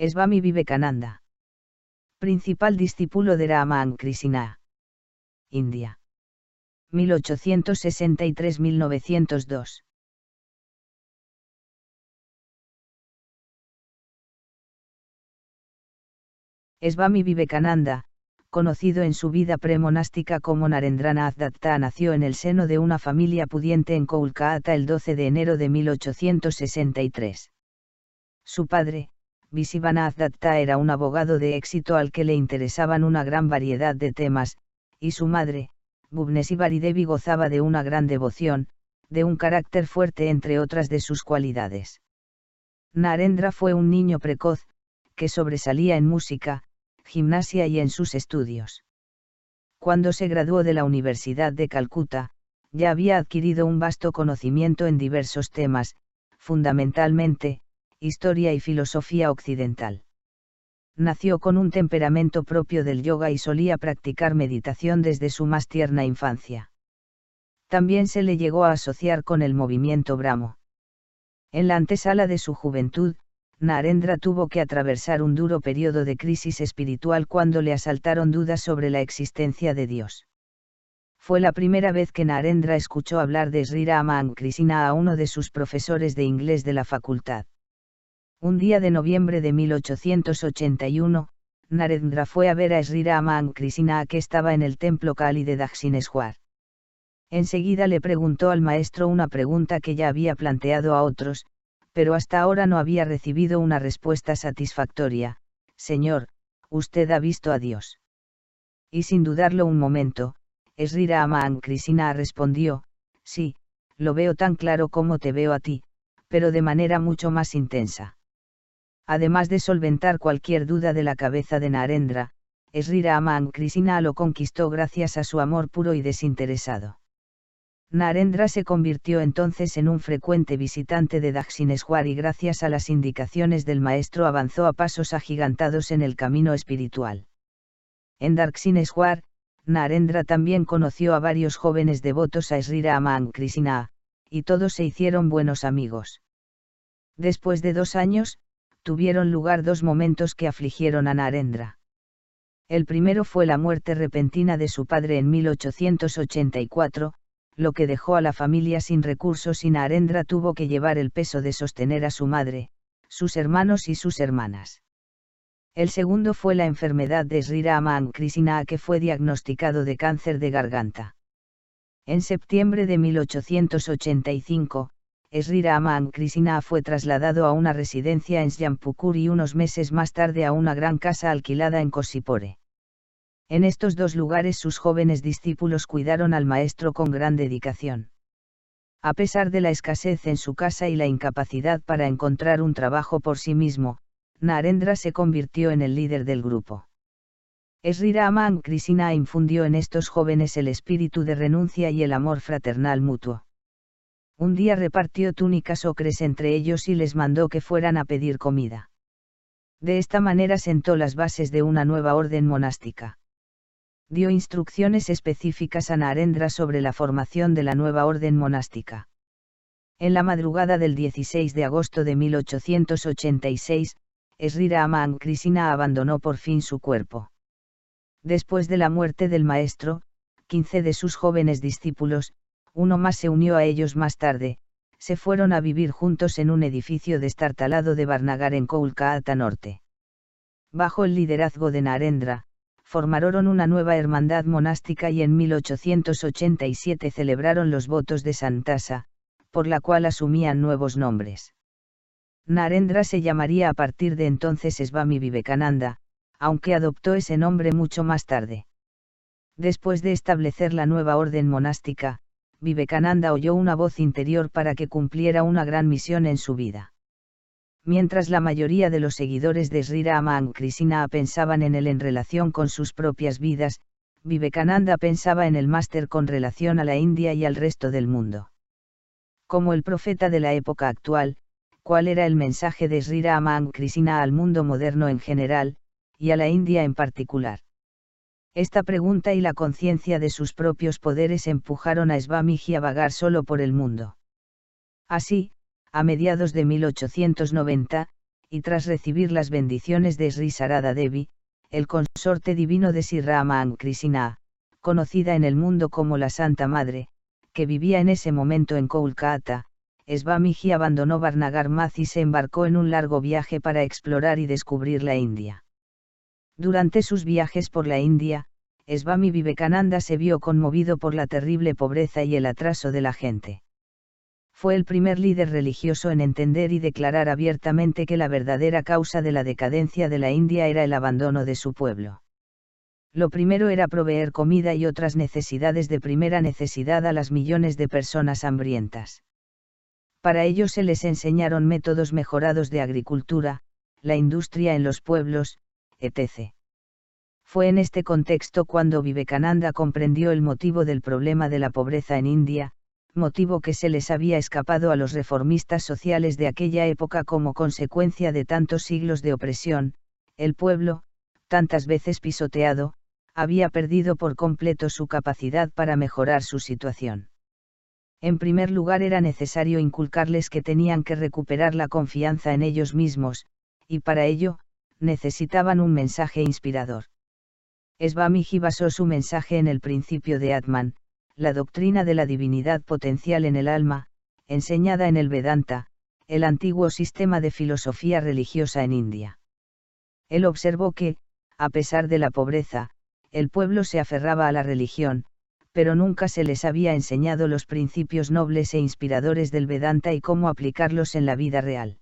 Swami Vivekananda. Principal discípulo de Rama Krisina. India. 1863-1902. Swami Vivekananda, conocido en su vida premonástica como Narendranath Datta, nació en el seno de una familia pudiente en Kolkata el 12 de enero de 1863. Su padre, Visivanath Datta era un abogado de éxito al que le interesaban una gran variedad de temas, y su madre, Bhuvnesivari Devi gozaba de una gran devoción, de un carácter fuerte entre otras de sus cualidades. Narendra fue un niño precoz, que sobresalía en música, gimnasia y en sus estudios. Cuando se graduó de la Universidad de Calcuta, ya había adquirido un vasto conocimiento en diversos temas, fundamentalmente, historia y filosofía occidental. Nació con un temperamento propio del yoga y solía practicar meditación desde su más tierna infancia. También se le llegó a asociar con el movimiento Brahmo. En la antesala de su juventud, Narendra tuvo que atravesar un duro periodo de crisis espiritual cuando le asaltaron dudas sobre la existencia de Dios. Fue la primera vez que Narendra escuchó hablar de Sri Rama Krishna a uno de sus profesores de inglés de la facultad. Un día de noviembre de 1881, Narendra fue a ver a Sri Rama Krishna que estaba en el templo Kali de Dakshineswar. Enseguida le preguntó al maestro una pregunta que ya había planteado a otros, pero hasta ahora no había recibido una respuesta satisfactoria, Señor, usted ha visto a Dios. Y sin dudarlo un momento, Sri Rama Krishna respondió, sí, lo veo tan claro como te veo a ti, pero de manera mucho más intensa. Además de solventar cualquier duda de la cabeza de Narendra, Sri Rama Krishna lo conquistó gracias a su amor puro y desinteresado. Narendra se convirtió entonces en un frecuente visitante de Dakshineswar y gracias a las indicaciones del maestro avanzó a pasos agigantados en el camino espiritual. En Dakshineswar, Narendra también conoció a varios jóvenes devotos a Sri Rama Krishna, y todos se hicieron buenos amigos. Después de dos años, tuvieron lugar dos momentos que afligieron a Narendra. El primero fue la muerte repentina de su padre en 1884, lo que dejó a la familia sin recursos y Narendra tuvo que llevar el peso de sostener a su madre, sus hermanos y sus hermanas. El segundo fue la enfermedad de Sri Krishna que fue diagnosticado de cáncer de garganta. En septiembre de 1885, Sri Rama Krishna fue trasladado a una residencia en Syampupur y unos meses más tarde a una gran casa alquilada en Kosipore. En estos dos lugares sus jóvenes discípulos cuidaron al maestro con gran dedicación. A pesar de la escasez en su casa y la incapacidad para encontrar un trabajo por sí mismo, Narendra se convirtió en el líder del grupo. Sri Rama Krishna infundió en estos jóvenes el espíritu de renuncia y el amor fraternal mutuo. Un día repartió túnicas ocres entre ellos y les mandó que fueran a pedir comida. De esta manera sentó las bases de una nueva orden monástica dio instrucciones específicas a Narendra sobre la formación de la nueva orden monástica. En la madrugada del 16 de agosto de 1886, Sri Rama Krishna abandonó por fin su cuerpo. Después de la muerte del maestro, 15 de sus jóvenes discípulos, uno más se unió a ellos más tarde, se fueron a vivir juntos en un edificio destartalado de Barnagar en Kolkata Norte. Bajo el liderazgo de Narendra, formaron una nueva hermandad monástica y en 1887 celebraron los votos de Santasa, por la cual asumían nuevos nombres. Narendra se llamaría a partir de entonces Swami Vivekananda, aunque adoptó ese nombre mucho más tarde. Después de establecer la nueva orden monástica, Vivekananda oyó una voz interior para que cumpliera una gran misión en su vida mientras la mayoría de los seguidores de Sri Rama Krishna pensaban en él en relación con sus propias vidas, Vivekananda pensaba en el máster con relación a la India y al resto del mundo. Como el profeta de la época actual, ¿cuál era el mensaje de Sri Rama Krishna al mundo moderno en general, y a la India en particular? Esta pregunta y la conciencia de sus propios poderes empujaron a Swamiji a vagar solo por el mundo. Así, a mediados de 1890, y tras recibir las bendiciones de Sri Sarada Devi, el consorte divino de Sri Rama Krishna, conocida en el mundo como la Santa Madre, que vivía en ese momento en Kolkata, Svamiji abandonó Barnagar Math y se embarcó en un largo viaje para explorar y descubrir la India. Durante sus viajes por la India, Svami Vivekananda se vio conmovido por la terrible pobreza y el atraso de la gente. Fue el primer líder religioso en entender y declarar abiertamente que la verdadera causa de la decadencia de la India era el abandono de su pueblo. Lo primero era proveer comida y otras necesidades de primera necesidad a las millones de personas hambrientas. Para ello se les enseñaron métodos mejorados de agricultura, la industria en los pueblos, etc. Fue en este contexto cuando Vivekananda comprendió el motivo del problema de la pobreza en India, motivo que se les había escapado a los reformistas sociales de aquella época como consecuencia de tantos siglos de opresión, el pueblo, tantas veces pisoteado, había perdido por completo su capacidad para mejorar su situación. En primer lugar era necesario inculcarles que tenían que recuperar la confianza en ellos mismos, y para ello, necesitaban un mensaje inspirador. Svamiji basó su mensaje en el principio de Atman, la doctrina de la divinidad potencial en el alma, enseñada en el Vedanta, el antiguo sistema de filosofía religiosa en India. Él observó que, a pesar de la pobreza, el pueblo se aferraba a la religión, pero nunca se les había enseñado los principios nobles e inspiradores del Vedanta y cómo aplicarlos en la vida real.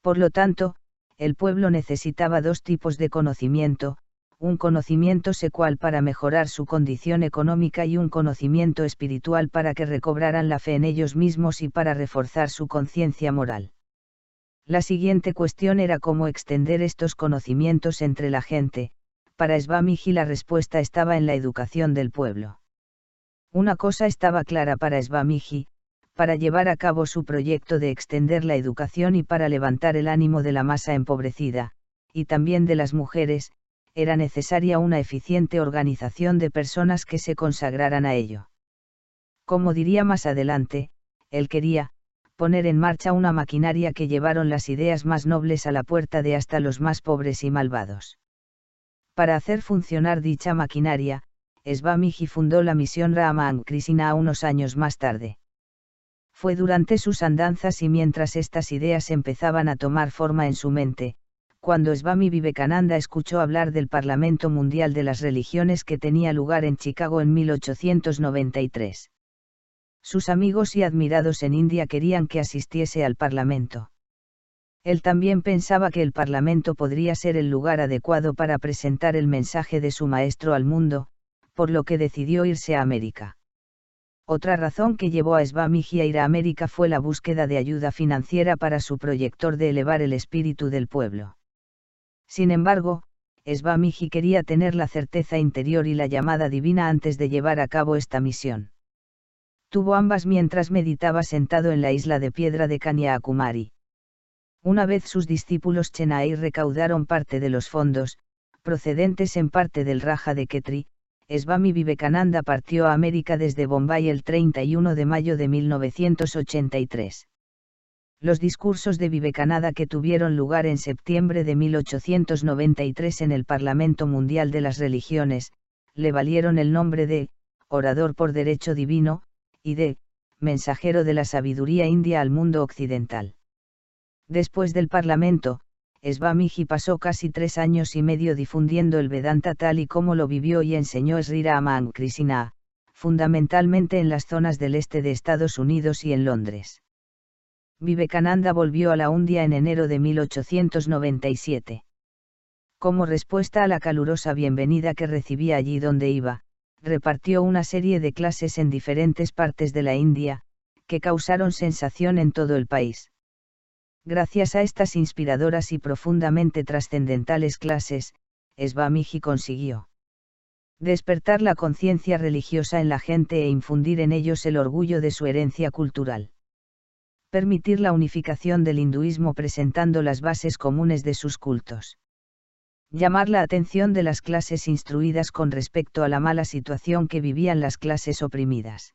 Por lo tanto, el pueblo necesitaba dos tipos de conocimiento, un conocimiento secual para mejorar su condición económica y un conocimiento espiritual para que recobraran la fe en ellos mismos y para reforzar su conciencia moral. La siguiente cuestión era cómo extender estos conocimientos entre la gente, para Svamiji la respuesta estaba en la educación del pueblo. Una cosa estaba clara para Svamiji, para llevar a cabo su proyecto de extender la educación y para levantar el ánimo de la masa empobrecida, y también de las mujeres, era necesaria una eficiente organización de personas que se consagraran a ello. Como diría más adelante, él quería, poner en marcha una maquinaria que llevaron las ideas más nobles a la puerta de hasta los más pobres y malvados. Para hacer funcionar dicha maquinaria, Svamiji fundó la misión Rama Krishna unos años más tarde. Fue durante sus andanzas y mientras estas ideas empezaban a tomar forma en su mente, cuando Swami Vivekananda escuchó hablar del Parlamento Mundial de las Religiones que tenía lugar en Chicago en 1893. Sus amigos y admirados en India querían que asistiese al Parlamento. Él también pensaba que el Parlamento podría ser el lugar adecuado para presentar el mensaje de su maestro al mundo, por lo que decidió irse a América. Otra razón que llevó a Svamiji a ir a América fue la búsqueda de ayuda financiera para su proyector de elevar el espíritu del pueblo. Sin embargo, Svamiji quería tener la certeza interior y la llamada divina antes de llevar a cabo esta misión. Tuvo ambas mientras meditaba sentado en la isla de piedra de Kanyakumari. Una vez sus discípulos Chenai recaudaron parte de los fondos, procedentes en parte del Raja de Ketri, Svami Vivekananda partió a América desde Bombay el 31 de mayo de 1983 los discursos de Vivekananda que tuvieron lugar en septiembre de 1893 en el Parlamento Mundial de las Religiones, le valieron el nombre de, orador por derecho divino, y de, mensajero de la sabiduría india al mundo occidental. Después del Parlamento, Svamiji pasó casi tres años y medio difundiendo el Vedanta tal y como lo vivió y enseñó Sri Rama Krishna, fundamentalmente en las zonas del este de Estados Unidos y en Londres. Vivekananda volvió a la India en enero de 1897. Como respuesta a la calurosa bienvenida que recibía allí donde iba, repartió una serie de clases en diferentes partes de la India, que causaron sensación en todo el país. Gracias a estas inspiradoras y profundamente trascendentales clases, Svamiji consiguió despertar la conciencia religiosa en la gente e infundir en ellos el orgullo de su herencia cultural permitir la unificación del hinduismo presentando las bases comunes de sus cultos. Llamar la atención de las clases instruidas con respecto a la mala situación que vivían las clases oprimidas.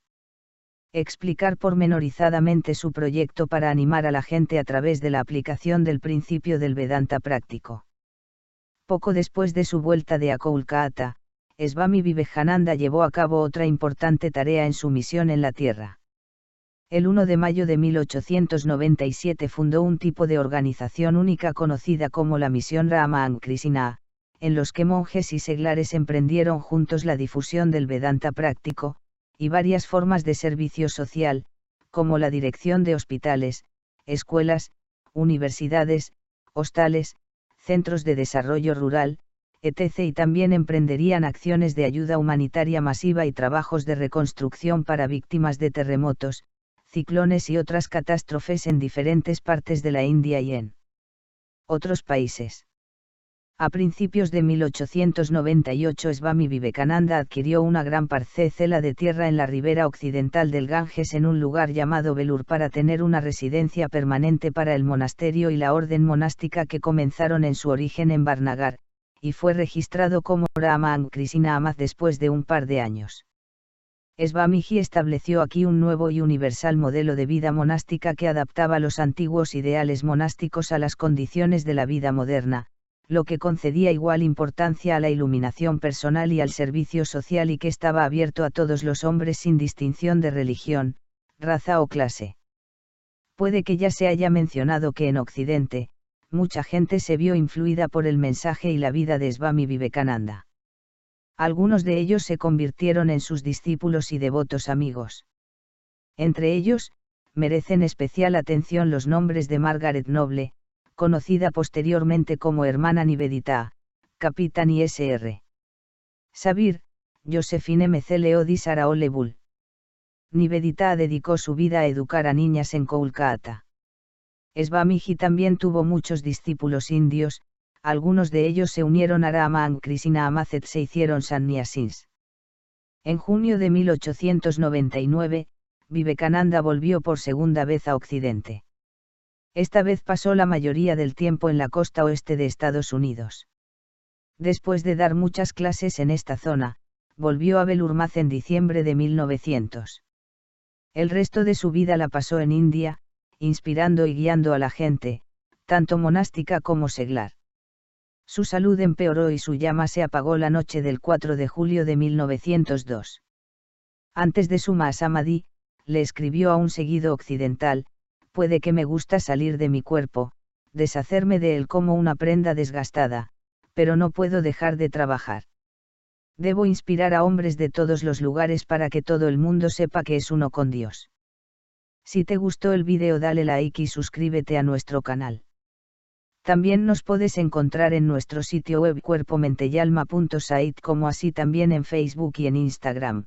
Explicar pormenorizadamente su proyecto para animar a la gente a través de la aplicación del principio del Vedanta práctico. Poco después de su vuelta de Akoulkaata, Swami Vivekananda llevó a cabo otra importante tarea en su misión en la Tierra. El 1 de mayo de 1897 fundó un tipo de organización única conocida como la Misión Ramakrishna, en los que monjes y seglares emprendieron juntos la difusión del Vedanta práctico, y varias formas de servicio social, como la dirección de hospitales, escuelas, universidades, hostales, centros de desarrollo rural, etc. y también emprenderían acciones de ayuda humanitaria masiva y trabajos de reconstrucción para víctimas de terremotos, ciclones y otras catástrofes en diferentes partes de la India y en otros países. A principios de 1898 Swami Vivekananda adquirió una gran parcela de tierra en la ribera occidental del Ganges en un lugar llamado Belur para tener una residencia permanente para el monasterio y la orden monástica que comenzaron en su origen en Barnagar, y fue registrado como Ramakrishna Amaz después de un par de años. Swamiji estableció aquí un nuevo y universal modelo de vida monástica que adaptaba los antiguos ideales monásticos a las condiciones de la vida moderna, lo que concedía igual importancia a la iluminación personal y al servicio social y que estaba abierto a todos los hombres sin distinción de religión, raza o clase. Puede que ya se haya mencionado que en Occidente, mucha gente se vio influida por el mensaje y la vida de Swami Vivekananda. Algunos de ellos se convirtieron en sus discípulos y devotos amigos. Entre ellos, merecen especial atención los nombres de Margaret Noble, conocida posteriormente como hermana Nivedita, capitán y Sr. Sabir, Josephine Meceleodis Araolebul. Nivedita dedicó su vida a educar a niñas en Kolkata. Svamiji también tuvo muchos discípulos indios, algunos de ellos se unieron a Rama Krishna Amazet se hicieron sannyasins. En junio de 1899, Vivekananda volvió por segunda vez a Occidente. Esta vez pasó la mayoría del tiempo en la costa oeste de Estados Unidos. Después de dar muchas clases en esta zona, volvió a Belurmaz en diciembre de 1900. El resto de su vida la pasó en India, inspirando y guiando a la gente, tanto monástica como seglar. Su salud empeoró y su llama se apagó la noche del 4 de julio de 1902. Antes de su Mahasamadhi, le escribió a un seguido occidental, puede que me gusta salir de mi cuerpo, deshacerme de él como una prenda desgastada, pero no puedo dejar de trabajar. Debo inspirar a hombres de todos los lugares para que todo el mundo sepa que es uno con Dios. Si te gustó el vídeo dale like y suscríbete a nuestro canal. También nos puedes encontrar en nuestro sitio web cuerpomenteyalma.site como así también en Facebook y en Instagram.